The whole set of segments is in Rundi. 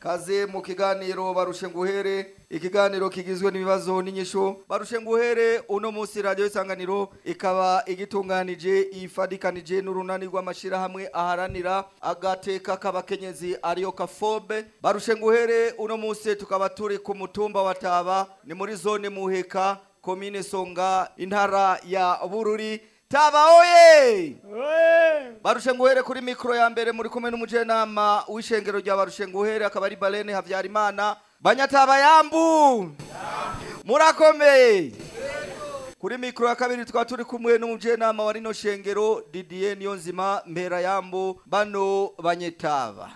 kaze mu kiganiro barushe nguhere ikiganiro kigizwe n'ibibazo n'inyishu barushe nguhere uno munsi radio isanganiro ikaba igitunganije ifadikanije n'urunani rwamashyirahamwe aharanira agateka k'abakenyezi ariyo kafobe barushe nguhere uno munsi tukaba turi ku mutumba wa Taba ni muri zone Muheka komine Songa intara ya Bururi Taba oye! Oye! Barushe nguhere kuri mikro ya mbere muri kumwe n'umujenama w'ishengero rya barushe nguhere akaba ari Balene Habyarimana. banyatabayambu murakomeye kuri mikoro ya kabiri tukaba turi kumwe n'umujyanama wa rino shengero didiye niyo nzima mpera yambu bano banyetaba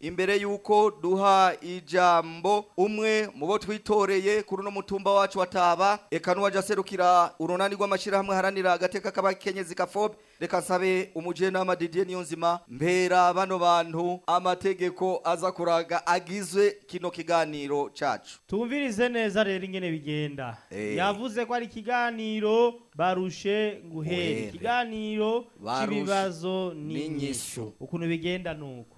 imbere y'uko duha ijambo umwe mu bo twitoreye kuri uno mutumba wacu wataba eka nuwaje aserukira urunani rw'amashyirahamwe haranira agateka k'abakenyezi kafobe reka nsabe umujyanama Didier Niyonzima mbera bano bantu amategeko aza kuraga agizwe kino kiganiro cacu tumvirize neza rero ingene bigenda eh. yavuze ko ari ikiganiro barushe nguhere ikiganiro cy'ibibazo n'inyishu ukuntu bigenda nuko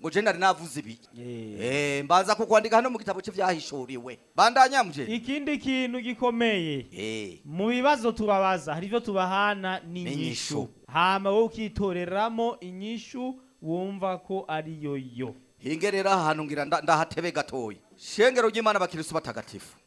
ngo jenali navuze ibi eh, mbanza kukwandika hano mu gitabo cye byahishuriwe bandanya mje ikindi kintu gikomeye eh. mu bibazo tubabaza hari ibyo tubahana n'inyishu hama wowe ukitoreramo inyishu wumva ko ari yo yo hingerera ahantu ngira ndahatebe gatoya shengero ry'imana bakirisu batagatifu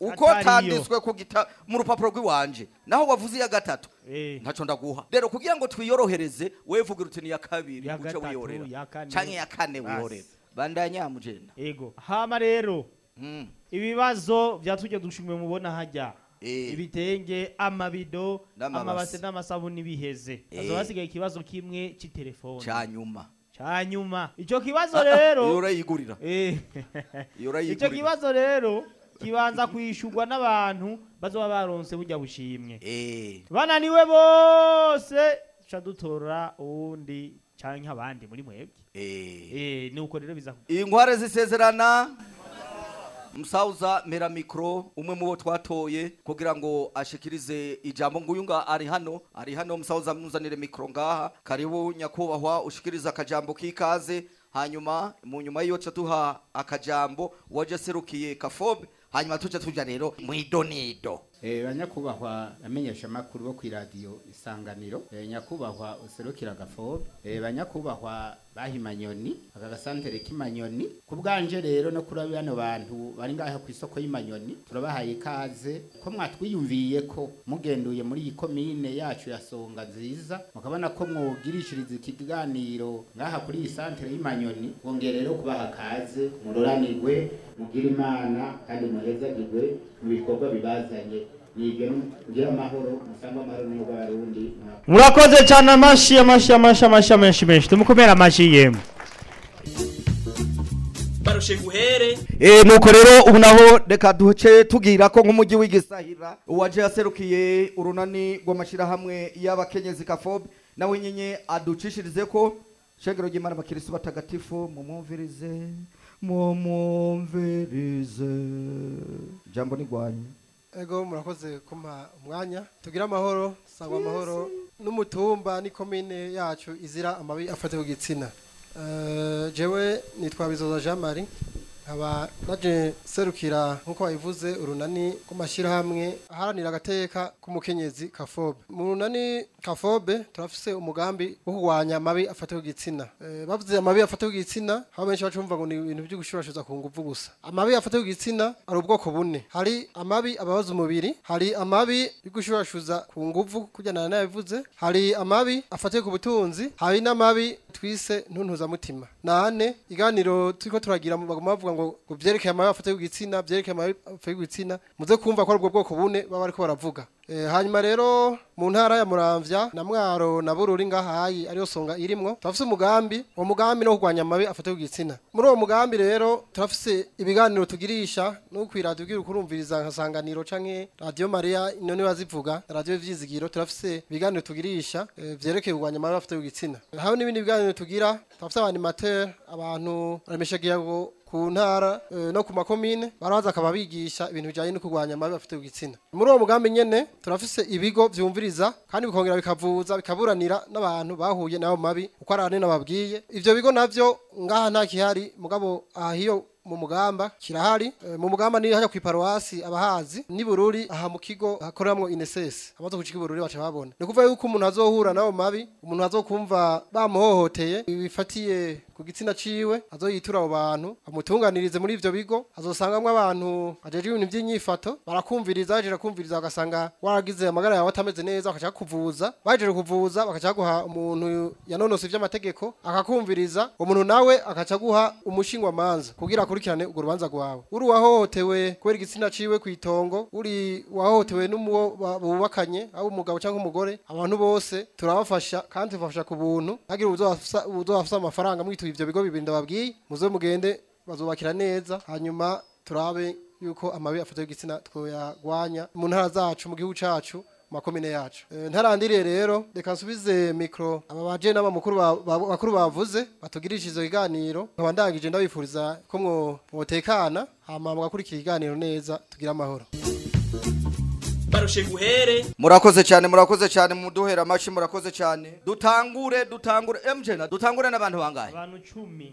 uko tanditswe ku gita mu rupapuro rw'iwanje naho wavuze iya gatatu hey. Eh. ntaco ndaguha rero kugira ngo twiyorohereze we vugira uti niya kabiri uce wihorera canke ya kane wihorera bandanya mugenda ego hama rero Hmm. ibibazo byatujya dushimwe mubona hajya eh. ibitenge amabido amabase n'amasabune biheze eh. hazaba hasigaye ikibazo kimwe cy'itelefone cya nyuma cya nyuma icyo kibazo rero eh. icyo kibazo rero kibanza kwishyurwa n'abantu bazoba baronse bujya bushimwe bananiwe bose duca dutora uwundi cyangwa abandi muri mwebwe ni uko rero biza inkware zisezerana musawuza mera mikro umwe mu bo twatoye kugira ngo ashikirize ijambo nguyunga ari hano ari hano musawuza muzanire mikro ngaha karibu nyakubahwa ushikiriza akajambo kikaze hanyuma mu nyuma yiyo tuha akajambo waje serukiye kafobe hanyuma tuce tuja rero mwidonido eh, eh, eh banyakubahwa amenyesha amakuru bo ku radiyo isanganiro nyakubahwa userukira gafobe eh baha aka gasantere k'imanyoni ku bwanje rero no kuri bano bantu bari ngaha ku isoko y'imanyoni turabahaye ikaze ko mwatwiyumviye ko mugenduye muri iyi komine yacu ya songa nziza mukabona ko mwugirishiriza ikiganiro ngaha kuri iyi santere y'imanyoni bongera rero kubaha akaze muroranirwe mugire imana kandi muhezagirwe mu bikorwa bibazanye murakoze cyane amashi amashi amashi amashi menshi menshi tumukomere amashi yemwe barushe guhere eh, nuko rero ubu naho reka duce tugira ko nk'umujyi w'igisahira waje yaserukiye urunani rw’amashyirahamwe hamwe y'abakenyezi kafobe nawe nyenye aducishirize ko shengero ry'Imana abakristo batagatifu mumumvirize mumumvirize jambo nigwanye ego murakoze kumpa umwanya tugira amahoro sangwa amahoro n'umutumba n'ikomine yacu izira amabi afata ku gitsina eh, jewe nitwa bizoza jean marie nkaba naje serukira nk'uko wabivuze urunani rw'amashyirahamwe aharanira agateka k'umukenyezi kafobe mu runani kafobe turafise umugambi wo kurwanya amabi afata ku gitsina eh, bavuze amabi afata ku gitsina aho benshi bacu bumva ngo ni ibintu byo gushurashuza ku ngufu gusa amabi afata ku gitsina ari ubwoko bune hari amabi ababaza umubiri hari amabi yo gushurashuza ku nguvu kujyana n'abivuze hari amabi afata ku butunzi hari n'amabi twise ntuntuzamutima nane iganiro turiko turagira baguma bavuga ngo byerekeye amababi afata byerekeye amababi y'igitsina muze kumva ko ari ubwo bwoko bune baba bariko baravuga Eh, hanyuma rero mu ntara ya muramvya na mwaro na bururi ngahayi ariyo songa irimwo turafise umugambi uwo mugambi no kurwanya amabi afata ku gitsina muri uwo mugambi rero turafise ibiganiro tugirisha no ku iradiyo ugira nka sanganiro canke Radio Maria ino niba zivuga radiyo vyizigiro turafise ibiganiro tugirisha eh, vyerekeye kurwanya amabi afata ku gitsina eh, hariho n'ibindi biganiro tugira turafise abanimateur abantu barameshagira ku ntara no ku makomine baraza akababigisha ibintu bijyanye no kurwanya amabi afite ku gitsina muri uwo mugambi nyine turafise ibigo byumviriza kandi bikongera bikavuza bikaburanira n'abantu bahuye nabo mabi uko arane nababwiye ivyo bigo navyo ngaha nta kihari mugabo ahiyo mu mugamba kirahari eh, mu mugamba ni hajya ku iparuwasi abahazi ni bururi aha mu kigo hakoreramwo inesesi amaze kucika bururi baca babona ni kuvuga yuko umuntu azohura nawo mabi umuntu azokumva bamuhohoteye bifatiye ku gitsina ciwe azoyitura abo bantu amutunganirize muri ivyo bigo azosangamwe abantu ajeje ibintu by'inyifato barakumviriza bajeje kumviriza bagasanga waragize amagara yawe atameze neza bakaca kuvuza bajeje kuvuza bakaca guha umuntu yanonose ivy'amategeko akakumviriza umuntu nawe akaca guha umushingwa manza kugira akurikirane urwo rubanza rwawe uri wahohotewe kubera igitsina ciwe kwitongo uri wahohotewe n'umuwo bubakanye abo umugabo cyangwa umugore abantu bose turabafasha kandi tubafasha ku buntu hagira ubuzofasa amafaranga mwito ibyo bigo bibiri ndababwiye muze mugende bazubakira neza hanyuma turabe yuko amabi afata y'igitsina twayagwanya mu ntara zacu mu gihugu cacu makomine yacu eh, ntarandiriye rero reka nsubize mikoro aba bajene bakuru bavuze batugirije izo biganiro nkaba ndangije ndabifuriza ko mwotekana hama mugakurikira ikiganiro neza tugira amahoro yarushe guhere murakoze cyane murakoze cyane muduhera amashi murakoze cyane dutangure dutangure emje na dutangure n'abantu bangahe abantu 10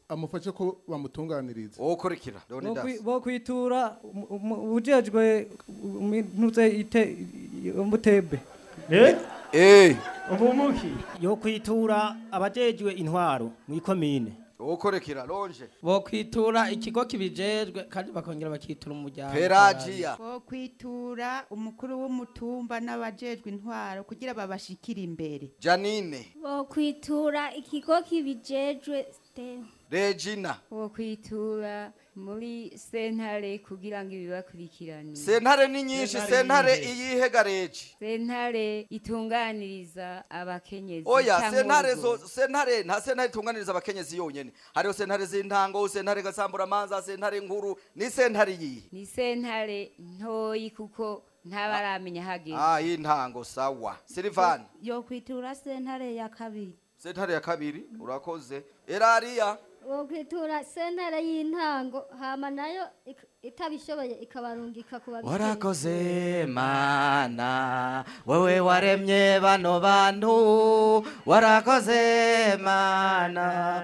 amufashe ko bamutunganirize ukurikira bo kwitura ujejwe ntuze ite mutebe eh? eh Ubumuki yo kwitura abajejwe intwaro mu ikomine ukorekera ronje bo kwitura ikigo kibijejwe kandi bakongera bakitura umuryango peragiya bo kwitura umukuru w'umutumba n'abajejwe intwaro kugira babashikire imbere janine bo kwitura ikigo kibijejwe sitemu regina wo kwitura muri sentare kugira ngo ibibakurikirane sentare ni nyinshi sentare iyihe gareji sentare itunganiriza abakenyezi oya sentare zo sentare nta sentare itunganiriza abakenyezi yonyene hariho sentare z'intango sentare gasambura amanza sentare nkuru ni sentare yihe ni sentare ntoyi kuko ntabaramenya ah. hageze ah intango sawa silivani yo kwitura sentare ya kabiri sentare ya kabiri urakoze erariya sentare y'intango hama nayo itabishoboye ikabarungika ku babishoboye warakoze mana wewe waremye bano bantu warakoze mana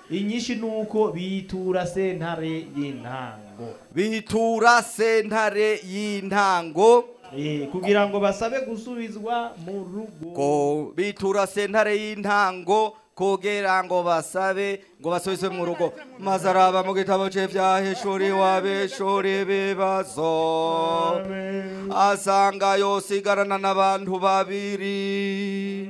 inyinshi ni uko bitura sentare y'intango bitura sentare y'intango eh, kugira ngo basabe gusubizwa mu rugo bitura sentare y'intango kugira ngo basabe ngo basubize mu rugo maze araba mu gitabo cye vyahishuri wabeshuri bibazo asanga yosigarana n'abantu babiri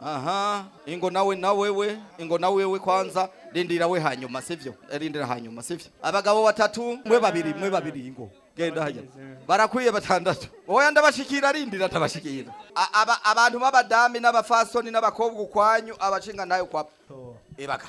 aha ingo nawe na wewe ingo na wewe kwanza lindira we hanyuma sivyo lindira hanyuma sivyo abagabo batatu mwe babiri mwe babiri ingo genda haja barakwiye batandatu oya ndabashikira lindira tabashikira abantu b'abadami n'abafasoni n'abakobwa ukwanyu abashinga nayo kwapo ebaga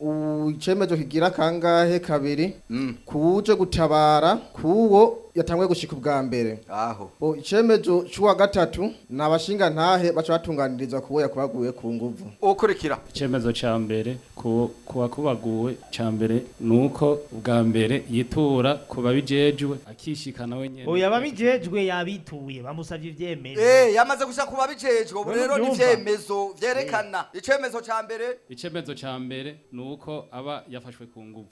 ubu icyemezo kigira kangahe kabiri mm. kuje gutabara kuwo yatanguye gushika ubwa mbere aho icemezo cy'uwa gatatu ni abashinga ntahe baca batunganiriza kuboya kubaguye ku nguvu ukurikira icemezo cya mbere kuba kubaguwe cya mbere nuko ubwa mbere yitura ku babijejwe akishikana we nyine oya babijejwe yabituye bamusabye ibyemezo eh yamaze gushaka kuba babijejwe ubu rero ni ibyemezo byerekana eh. icemezo cya mbere icemezo cya mbere nuko aba yafashwe ku nguvu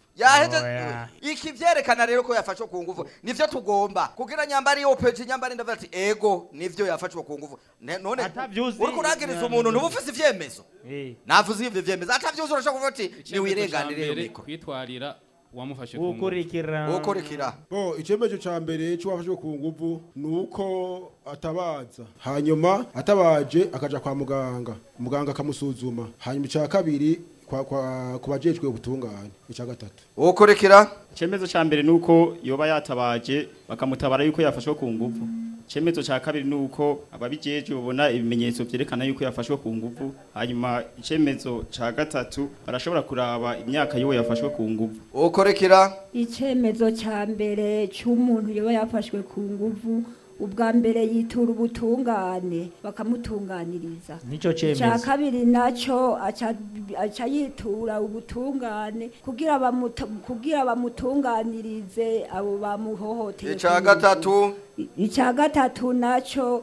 iki oh, byerekana rero ko yafashe ku ngufu nibyo tugomba kugira nyambari iyo peje nyambari ndavuga ati ego nibyo yafashwe ku ngufu none uri kuragiriza umuntu ntuba ufise navuze ivyo vyemezo atavyuzi urashobora kuvuga ati niwirenganire iyo mikoro wamufashe ku ngufu ukurikira bo icyemezo cya mbere cyo ku ngufu nuko atabaza hanyuma atabaje akaja kwa muganga muganga akamusuzuma hanyuma ica kabiri ku bajejwe ubutungane icya gatatu ukorekera icyemezo cya mbere ni uko yoba yatabaje bakamutabara yuko yafashwe ku ngufu icyemezo cya kabiri ni uko ababijejwe babona ibimenyetso byerekana yuko yafashwe ku ngufu hanyuma icyemezo cya gatatu barashobora kuraba imyaka y'uwo yafashwe ku ngufu ukorekera icyemezo cya mbere cy'umuntu yoba yafashwe ku ngufu ubwa mbere yitura ubutungane bakamutunganiriza nicyo cyemezo cya kabiri nacyo aca yitura ubutungane kugira kugira bamutunganirize abo bamuhohoteye icya gatatu icya gatatu nacyo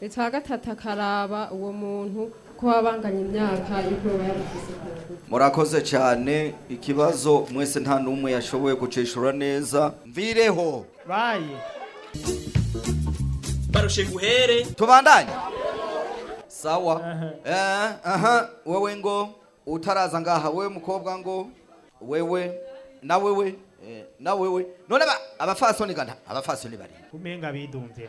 leta ya gatatu akaraba uwo muntu ko wabanganya imyaka y'ubwoba yarugize murakoze cyane ikibazo mwese nta n'umwe yashoboye gucishura neza mvireho baye barushe guhere tubandanye sawa eh, aha wewe ngo utaraza ngaha wewe mukobwa ngo wewe na wewe eh, na wewe none abafasoni gana abafasoni bari kumenga bidumvye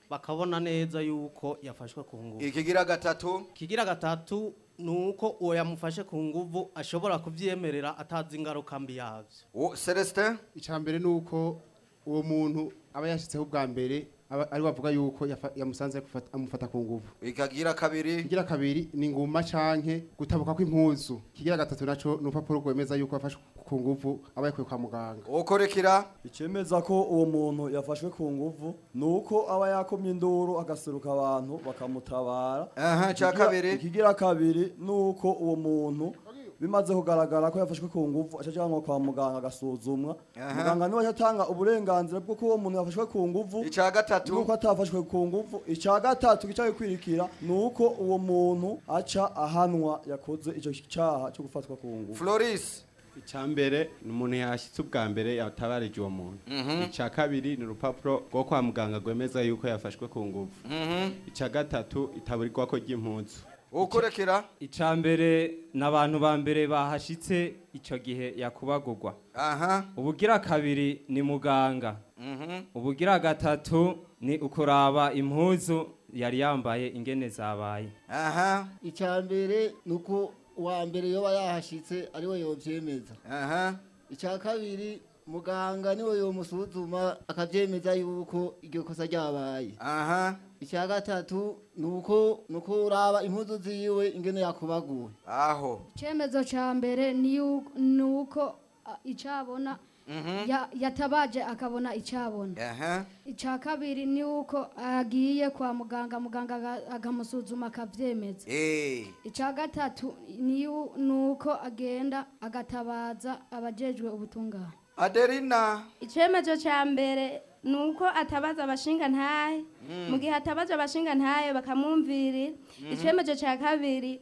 bakabona neza yuko yafashwe ku nguvu ikigira gatatu kigira gatatu nuko uko uwo yamufashe ku nguvu ashobora kubyemerera atazi ingaruka mbi yabyo celestin icya mbere ni uko uwo muntu aba yashyizeho ubwa mbere ari wavuga yuko yamusanze amufata ku nguvu ikagira kabiri ikigira kabiri ni inguma cyane gutabuka kw'impuzu ikigira gatatu nacyo ni urupapuro rwemeza yuko yafashwe ku nguvu aba yakuye kwa muganga ukorekera ikemeza ko uwo muntu yafashwe ku nguvu ni uko aba yakomye induru agaseruka abantu bakamutabara cya kabiri ikigira kabiri ni uko uwo muntu bimaze kugaragara ko yafashwe ku nguvu ajyanwa kwa muganga agasuzumwa muganga niwe yatanga uburenganzira bwo kuba umuntu yafashwe ku nguvu icya gatatu nuko atafashwe ku nguvu icya gatatu gicaye kwirikira ni uko uwo muntu aca ahanwa yakoze icyo cyaha cyo gufatwa ku nguvu Floris mbere ni umuntu yashyitse ubwa mbere yatabarije uwo muntu mhm. icya kabiri ni urupapuro rwo kwa muganga rwemeza yuko yafashwe ku ngufu mhm. icya gatatu itaburirwa ko ry'impunzi ukurekera icya mbere ni abantu ba mbere bahashyitse icyo gihe yakubagurwa ubugira kabiri ni muganga mhm. ubugira gatatu ni ukuraba impuzu yari yambaye ingene zabaye aha icya mbere ni uko uwa mbere yoba yahashyitse ari ariwe yobyemeza icya kabiri muganga niwe yomusuzuma akabyemeza yuko iryo kosa ryabaye icya gatatu ni uko ni uko uraba impuzu ziwe ingene yakubaguwe aho icyemezo cya mbere ni uko icyo abona Mm-hmm. yatabaje akabona icyabona uh-huh. icya kabiri ni uko agiye kwa muganga muganga akamusuzuma akabyemeza eh. icya gatatu ni uko agenda agatabaza abajejwe ubutungane aderina icyemezo cya mbere nuko atabaza abashinga ntahe mm. mu gihe atabaza abashinga ntahe bakamwumvirira mm-hmm. icyemezo cya kabiri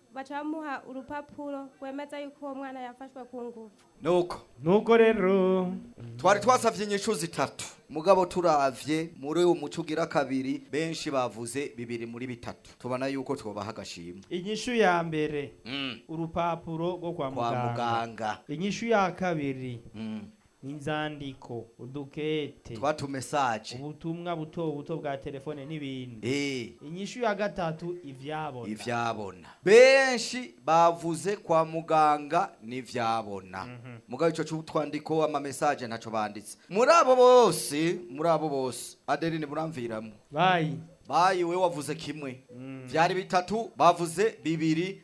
baca bamuha urupapuro rwemeza yuko uwo mwana yafashwe ku ngufu nuko nuko rero twari twasabye inyishu zitatu mugabo turavye muri uwo muco ugira kabiri benshi bavuze bibiri muri bitatu tubona yuko twobaha agashimwe inyishu ya mbere mm. urupapuro rwo kwa muganga inyishu ya kabiri mm. inzandiko udukete twatumesaje ubutumwa buto buto bwa telefone n'ibindi eh. inyishu ya gatatu ivyabona ivyabona benshi bavuze kwa muganga n'ivyabona mm -hmm. mugabo ico cy'utwandiko ama message banditse muri abo bose muri abo bose aderine muramviramo bayi bayi we wavuze kimwe byari mm. bitatu bavuze bibiri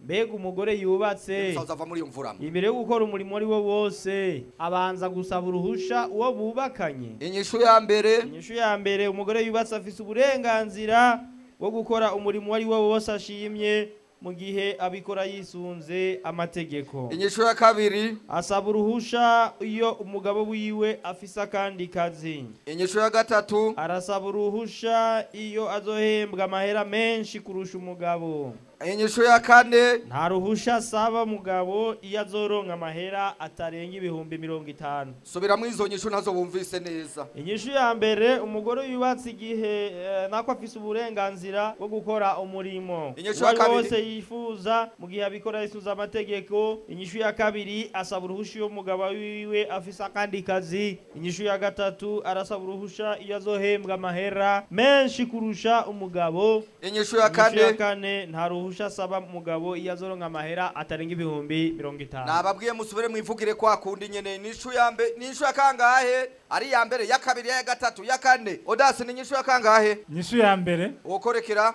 mbega umugore yubatse imbere yo gukora umurimo ari wo wose abanza gusaba uruhusha uwo bubakanye inyishu ya mbere inyishu ya mbere umugore yubatse afite uburenganzira bwo gukora umurimo uwo ari wo wose ashimye mu gihe abikora yisunze amategeko inyishu ya kabiri asaba uruhusha iyo umugabo wiwe afise akandi kazi inyishu ya gatatu arasaba uruhusha iyo azohembwa amahera menshi kurusha umugabo inyishu ya kane nta ruhushya asaba mugabo iyo azoronka amahera atarenga ibihumbi mirongo itanu subiramo izo nyishu nazo bumvise neza inyishu ya mbere umugore yubatse igihe eh, nako afise uburenganzira bwo gukora umurimo inyishu ya kabiri wose yifuza mu gihe abikora yisuza amategeko inyishu ya kabiri asaba uruhushya iyo mugabo wiwe afise akandi kazi inyishu ya gatatu arasaba uruhushya iyo azohembwa amahera menshi kurusha umugabo inyishu ya kane nta ruhushya ruhusha asaba mugabo iyo azoronka amahera atarenga ibihumbi mirongo itanu nababwiye musubire mwivugire kwa kundi nyene nishu ya mbe nishu ya kangahe ari ya mbere ya kabiri ya gatatu ya kane odasi ni nyishu ya kangahe nyishu ya mbere wokorekera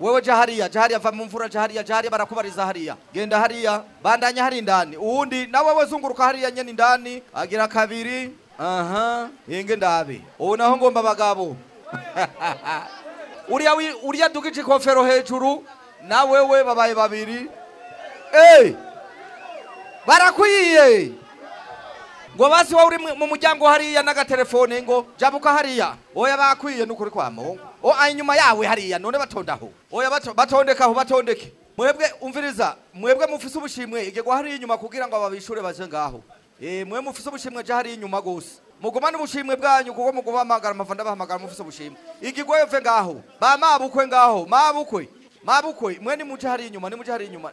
wewe ja hariya ja hariya va mu mvura ja hariya ja hariya barakubariza hariya genda hariya bandanya hari indani uwundi nawe wazunguruka hariya nyene indani agira kabiri aha yenge ndabe ubu naho ngomba abagabo uriya dukije ikofero hejuru na wewe babaye babiri barakwiye ngo basi wowe uri mu muryango hariya n'agatelefone ngo jabuka hariya wowe bakwiye n'ukuri kwa mungu o inyuma yawe hariya none batondaho oya batondekaho batondeke mwebwe umviriza mwebwe mufise ubushimwe igegwa hariya inyuma kugira ngo babishure baze ngaho mwe mufise ubushimwe je hariya inyuma gusa muguma ni bushimwe bwanyu kuko mugubahamagara mava ndabahamagara mufise bushimwe igigweyove ngaho ba mabukwe ngaho mabukwe mabukwe mwe nimuje hari inyuma nimuje hari inyuma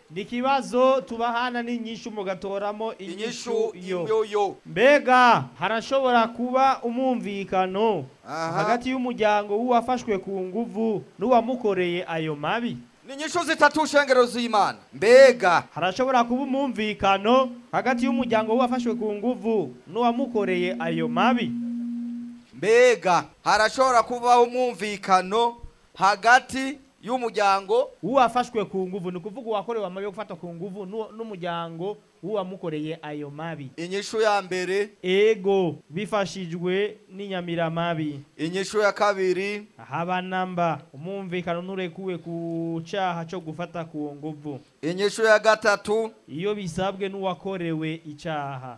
ni ikibazo tubahana n'inyishu mugatoramo inyishu yo mbega harashobora kuba umwumvikano hagati y'umuryango w'uwafashwe ku nguvu n'uwamukoreye ayo mabi ni inyishu zitatu nshengero z'imana mbega harashobora kuba umwumvikano hagati y'umuryango w'uwafashwe ku nguvu n'uwamukoreye ayo mabi mbega harashobora kubaho umwumvikano hagati y'umuryango uwafashwe ku nguvu ni ukuvuga uwakorewe amabi yo gufata ku nguvu n'umuryango uwamukoreye ayo mabi inyishu ya mbere ego bifashijwe n'inyamiramabi inyishu ya kabiri namba umwumvikano nturekuwe ku cyaha cyo gufata ku nguvu inyishu ya gatatu iyo bisabwe n'uwakorewe icyaha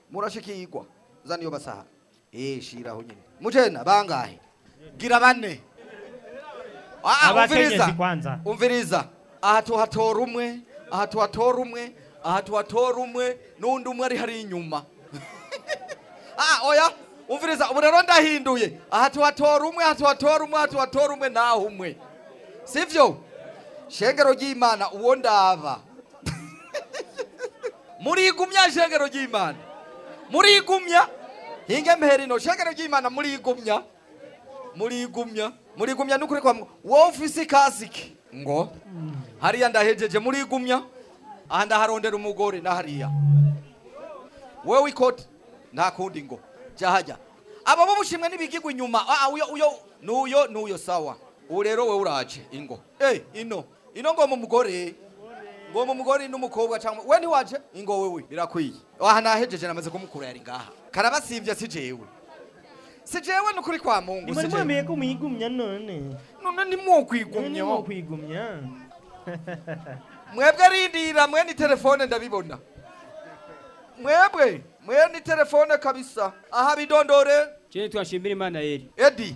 murashikirwa zaniyo basaha eh shiraho nyine mujena bangahe gira bane ah, ah, umviriza umviriza aha hatora umwe aha hatora umwe aha hatora umwe n'undi umwe ari hari inyuma ah oya umviriza ubu rero ndahinduye aha tuhatora umwe aha tuhatora umwe aha tuhatora umwe naho umwe sibyo shengero ry'imana uwo ndaba murigumya shengero ry'imana murigumya hingemherino shengero ry'imana murigumya murigumya murigumya n'ukuri kwa wowe ufise kasike ngo hariya ndahejeje murigumya aha ndaharondera umugore na hariya wowe ikoti nta kundi ngo cyahajya aba bo bushimwe n'ibigigwa inyuma ah, ah, uyo uyo n'uyo n'uyo sawa ubu rero wowe uraje ingo eee ino ino ngo mu mugore ngo mu mugore n'umukobwa cyangwa we ntiwaje ingo wewe birakwiye aha nahejeje namaze kumukura yari ngaha karabasibye si jewe si jewe ni ukuri kwa mungu si jewe mwemeye ko muyigumya none none ntimwokwigumya ntimwokwigumya mwebwe rindira mwe ni telefone ndabibona mwebwe mwe ni telefone kabisa Ahabi dondore. Chene tuwa shimiri mana eri edi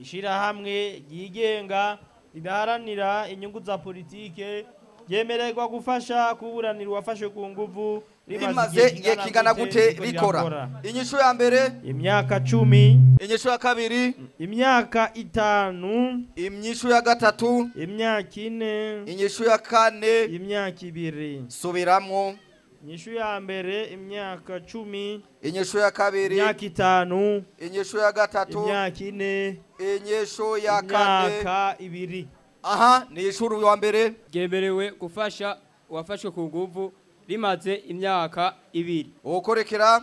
ishyirahamwe ryigenga ridaharanira inyungu za politiki, ryemererwa gufasha kuburanira uwafashwe ku nguvu rimaze igihe kingana gute rikora inyishu ya mbere imyaka cumi inyishu ya kabiri imyaka itanu imyishu ya gatatu imyaka ine inyishu ya kane imyaka ibiri subiramo inyishu ya mbere imyaka cumi inyishu ya kabiri imyaka itanu inyishu ya gatatu imyaka ine inyishu ya kane imyaka ibiri aha ni ishuri wa mbere ryemerewe gufasha uwafashwe ku nguvu rimaze imyaka ibiri uwukorekera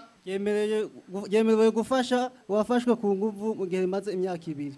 yemerewe gufasha uwafashwe ku nguvu mu gihe rimaze imyaka ibiri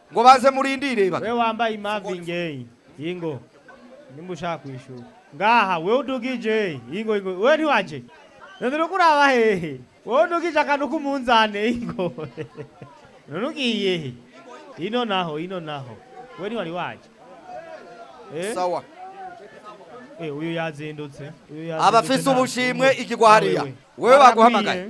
ngo baze murindire we wambaye imavingeyi ingo nimba ushaka kwishyura ngaha we udugije ingo ingo we ntiwaje ndabona ko hehe wowe ndugije akantu k'umunzane ingo none ino naho ino naho we ntiwari waje eh? sawa eh, uyu yazindutse abafise ubushimwe ikigwa hariya baguhamagaye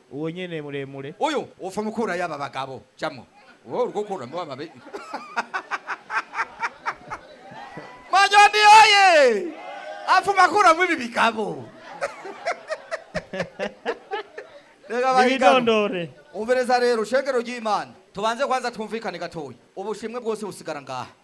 uwo nyene muremure uyu ufa mukura yaba bagabo chamo wowe ibi bikabo ibidondore rero shengero ry'imana tubanze kwanza twumvikane gatoya ubushimwe bwose busigara ngaha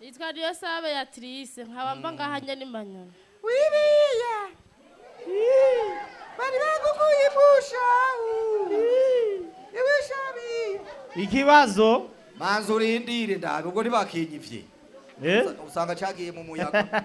nitwa niyo ya tirise nkaba mba ngaho hmm. njya n'imanyoni wiriya bari bagukuye impusha ibishabi ikibazo manza urindire ndabe ubwo ntibakinyivye eh? usanga cagiye mu muyaga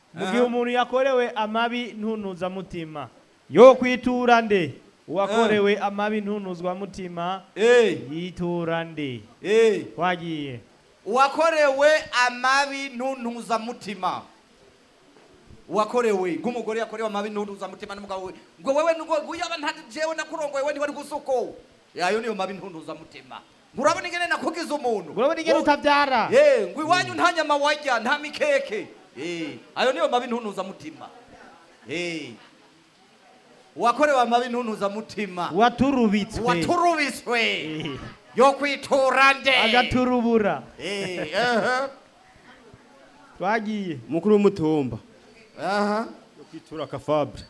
mu gihe umuntu yakorewe amabi n'unuzamutima yo kwitura nde uwakorewe eh. amabi ntunuzwa mutima yitura eh. nde eh twagiye wakorewe amabi n'untuzamutima uwakorewe nk'umugore yakorewe amabi n'untuzamutima n'umugabo we ngo wewe uyaba ntajewe nakurongoye we ntiwari gusuko yayo niyo mabi n'untuzamutima urabona ingene nakugize umuntu urabona ingene utabyara ngo iwanyu nta nyama wajya nta mikeke ayo niyo mabi n'untuzamutima wakorewe amabi n'untuzamutima waturubitswe waturubitswe yo kwitura nde agaturubura eh, uh-huh. twagiye mukuru w'umutumba uh-huh. yo kwitura akafabure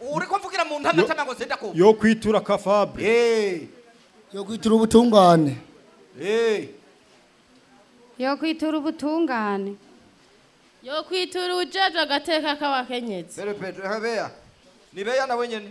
uri kuvugira mu ntamatama ngo zenda kumva yo kwitura akafabure eh. yo kwitura ubutungane eh. yo kwitura ubutungane yo kwitura ujeje agateka k'abakenyezi ni beya nabo nyine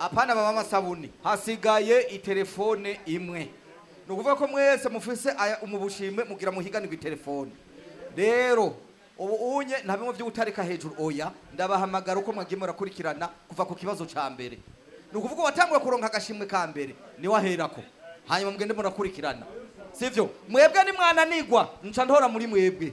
apana baba amasabune hasigaye itelefone imwe ni ukuvuga ko mwese mufise umubushimwe mugira muhiganirwe itelefone rero ubu unye nta bimwe byo gutarika hejuru oya ndabahamagara uko mwagiye murakurikirana kuva ku kibazo cya mbere ni ukuvuga uwatanguye kuronka agashimwe ka mbere ni waherako hanyuma mugende murakurikirana sibyo mwebwe ni mwananigwa nca ndora muri mwebwe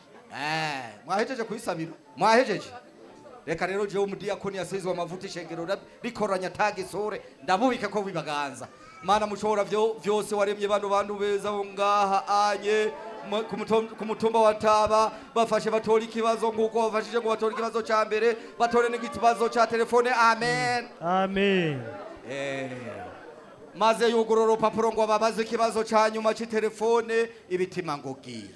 eh mwahejeje kuyisabira mwahejeje reka rero jewe umudiyakoni yasizwe amavuta ishengero rikoranya tagisure ndabubika ko bibaganza mana mushora vyo vyose waremye bano bantu beza bo ngaha anye ku mutumba wa taba bafashe batore ikibazo nk'uko bafashije ngo batore ikibazo cya mbere batore n'ikibazo cya telefone amen amen eh, maze yugurura urupapuro ngo babaze ikibazo cya nyuma cy'itelefone ibitima ngo bwire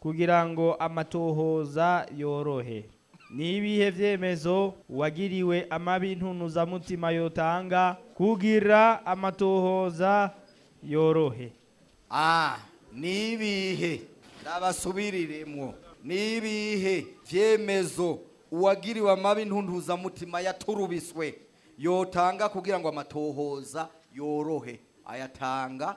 kugira ngo amatohoza yorohe nibihe byemezo wagiriwe amabi ntunuzamutima yotanga kugira amatohoza yorohe ah n'ibihe abasubiriremwo n'ibihe byemezo uwagiriwe amabi ntuntuzamutima yaturubiswe yotanga kugira ngo amatohoza yorohe ayatanga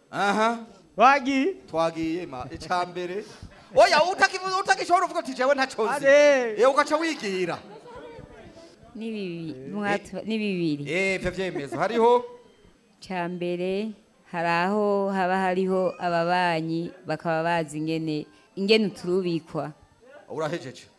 aha wagiye uh-huh. twagiye icya mbere oya utakishobora uvuga uti jewe ntacyo nzi ye ugaca wigira ni bibiri eh byo byemezo hariho cya mbere hari aho haba hariho ababanyi bakaba bazi ingene ingene turubikwa urahejeje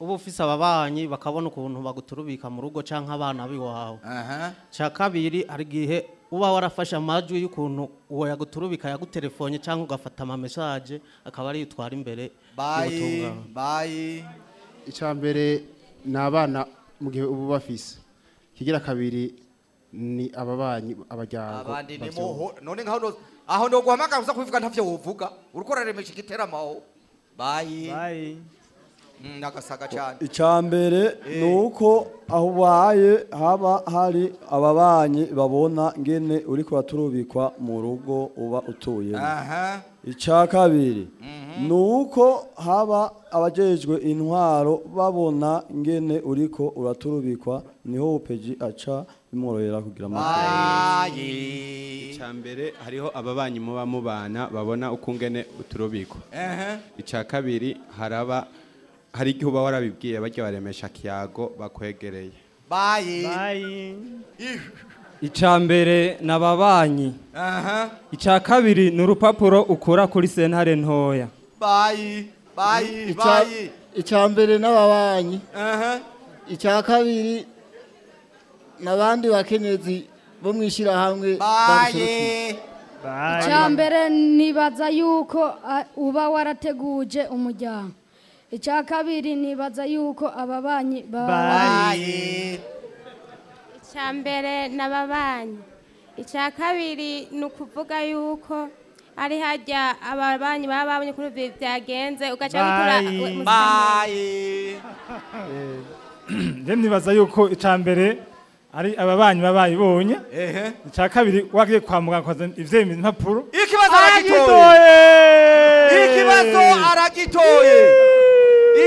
uba ufise ababanyi bakabona ukuntu baguturubika mu rugo cyangwa abana b'iwawe cya kabiri hari igihe uba warafashe amajwi y'ukuntu uwo yaguturubika yagutelefone cyangwa ugafata amamesaje akaba ariyo utwara imbere bayi icya mbere ni abana mu gihe uba ubafise kigira kabiri ni ababanyi abajyango none nka aho ntuguhamagara uza kubivuga ntacyo wuvuga uri kuraremesha igiteramaho bayi Mm, n'agasaga cyane icya mbere eh. ni uko aho ubaye haba hari ababanyi babona ngene uri kuba turubikwa mu rugo uba utuye icya kabiri mhm. ni uko haba abajejwe intwaro babona ngene ko uraturubikwa niho upeji aca bimworohera kugira amakuru icya mbere hariho ababanyi muba mubana babona uko ukungene uturubikwa icya kabiri haraba hari igihe uba warabibwiye bajya baremesha kiyago bakwegereye bayi icya mbere ni ababanyi icya kabiri ni urupapuro ukura kuri sentare ntoya bayi bayi bayi icya mbere n'ababanyi icya kabiri n'abandi bakenyezi bo mu ishyirahamwe icya mbere nibaza yuko uba warateguje umuryango icya kabiri nibaza yuko ababanyi babaye icya mbere n'ababanyi icya kabiri ni ukuvuga yuko ari hajya ababanyi baba babonye kuri ubu byagenze ugaca gukora nibaza yuko icya mbere ari ababanyi baba babibonye icya kabiri wagiye kwa muganga ukozana impapuro ikibazo aragitoye ikibazo aragitoye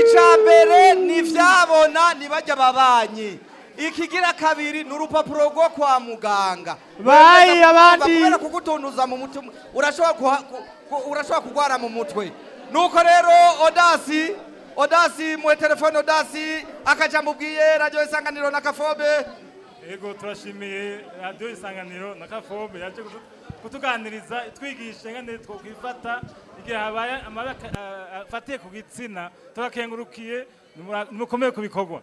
icya mbere ni ibyabona ntibajya babanyi ikigira kabiri ni urupapuro rwo kwa muganga bayi abandi kubera kugutunduza mu mutima urashobora kurwara mu mutwe nuko rero odasi odasi muri telefone odasi akajambo mubwiye radiyo isanganiro na kafobe yego turashimiye radiyo isanganiro na kafobe yaje kutuganiriza itwigisha nka twakifata igihe habaye amaboko eh, eh, afatiye ku gitsina tubakengurukiye mukomeye ku bikorwa